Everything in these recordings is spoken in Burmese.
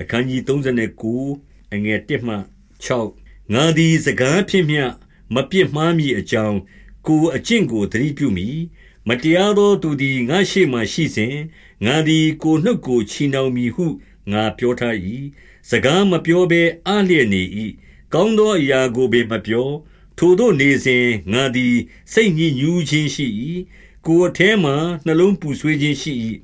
အခန်းကြီး39အငယ်1မှ6ငါသည်စကားဖြင့်မျှမပြစ်မှားမည်အကြောင်းကိုအကျင့်ကိုသတိပြုမိမတရားသောသူသည်ငါရှိမှရှိစဉ်ငါသည်ကိုနှုတ်ကိုချီနှောင်မည်ဟုငါပြောထား၏စကားမပြောဘဲအလျက်နေ၏ကောင်းသောအရာကိုပင်မပြောထိုတို့နေစဉ်ငါသည်စိတ်ညစ်ညူးခြင်းရှိ၏ကိုယ်အထဲမှနှလုံးပူဆွေးခြင်းရှိ၏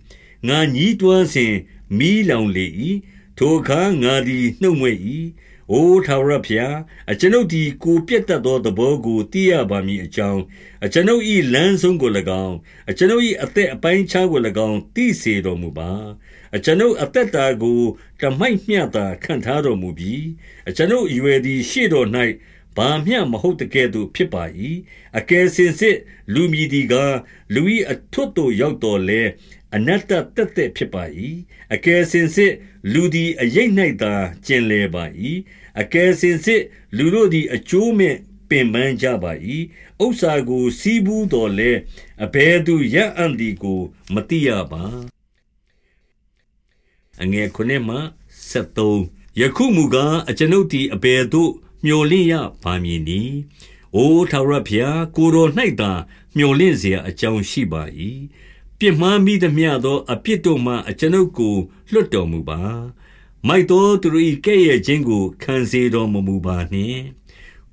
ငါညည်းတွန်းစဉ်မီးလောင်လေ၏ ထိုအခါငါသည်နှုတ်မြွက်၏အိုထာဝရဘုရားအကျွန်ုပ်သည်ကိုပြတ်တတ်သောသဘောကိုသိရပါမည်အကြောင်းအကျွန်ုပ်၏လမ်းဆုံးကို၎င်းအကျွန်ုပ်၏အသက်အပိုင်းခြားကို၎င်းသိစေတော်မူပါအကျွန်ုပ်အသက်တာကိုတမိုက်မျှတာခံထားတော်မူပြီးအကျွန်ုပ်အရွယ်သည်ရှေ့တော်၌ ဘာမျှမဟုတ်တကဲ့သို့ဖြစ်ပါ၏အကယ်စင်စစ်လူမြည်ဒီကလူ၏အထွတ်သို့ရောက်တော်လဲအနတ္တတက်တက်ဖြစ်ပါ၏အကယ်စင်စစ်လူသည်အရိပ်၌သာကျင်လည်ပါ၏အကယ်စင်စစ်လူတို့သည်အကျိုးမဲ့ပင်ပန်းကြပါ၏ဥစ္စာကို စီးပူးတော်လဲအဘယ်သူရအံ့ဒီကိုမတိရပါအငယ်ခုနှစ်မှ73ယခုမူကားအကျွန်ုပ်သည်အဘယ်သို့ မျော်လင့်ရပါမည်နည်းအိုထာဝရဘုရားကိုတော်၌သာမျော်လင့်เสียအကြောင်းရှိပါ၏ပြစ်မှားမိသမျှသောအပြစ်တို့မှအကျွန်ုပ်ကိုလွတ်တော်မူပါမိုက်သောသူတို့၏ကဲ့ရဲ့ခြင်းကိုခံစေတော်မမူပါနှင့်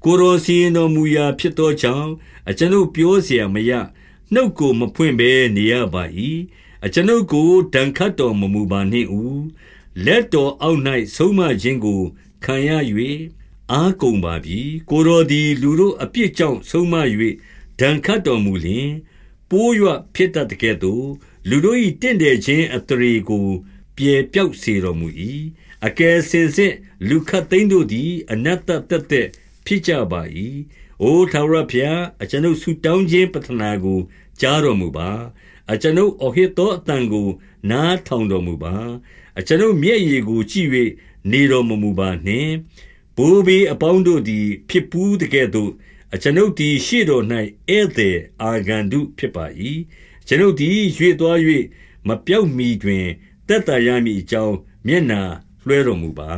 ကိုယ်တော်စီရင်တော်မူရာဖြစ်သောကြောင့်အကျွန်ုပ်ပြောเสียမရနှုတ်ကိုမဖွင့်ဘဲနေရပါ၏အကျွန်ုပ်ကိုဒဏ်ခတ်တော်မမူပါနှင့်ဦးလက်တော်အောက်၌ဆုံးမခြင်းကိုခံရ၍ အားကုန်ပါပြီကိုတော်သည် လူတို့အပြစ်ကြောင့်ဆုံးမ၍ဒဏ်ခတ်တော်မူလျင်ပိုးရွဖြစ်တတ်တဲ့ကဲ့သို့လူတို့၏တင့်တယ်ခြင်းအတရေကိုပြေပြောက်စေတော်မူ၏အကယ်စင်စစ်လူခတ်သိမ်းတို့သည် အနတ္တတက်တက်ဖြစ်ကြပါ၏အိုထာဝရဘုရားအကျွန်ုပ်ဆုတောင်းခြင်းပတနာကိုကြားတော်မူပါအကျွန်ုပ်အဟိတောအတန်ကို နားထောင်တော်မူပါအကျွန်ုပ်မျက်ရည်ကိုကြည့်၍နေတော်မမူပါနှင့် ဘိုးဘေးအပေါင်းတို့သည် ဖြစ်ပူးတကဲ့သို့ အကျွန်ုပ်သည် ရှေ့တော်၌ဧည့်သည်အာဂန္တုဖြစ်ပါ၏ကျွန်ုပ်သည် ရွေ့သွား၍မပြောက်မီတွင်တက်တာရမည်အကြောင်း မျက်နာလွှဲတော်မူပါ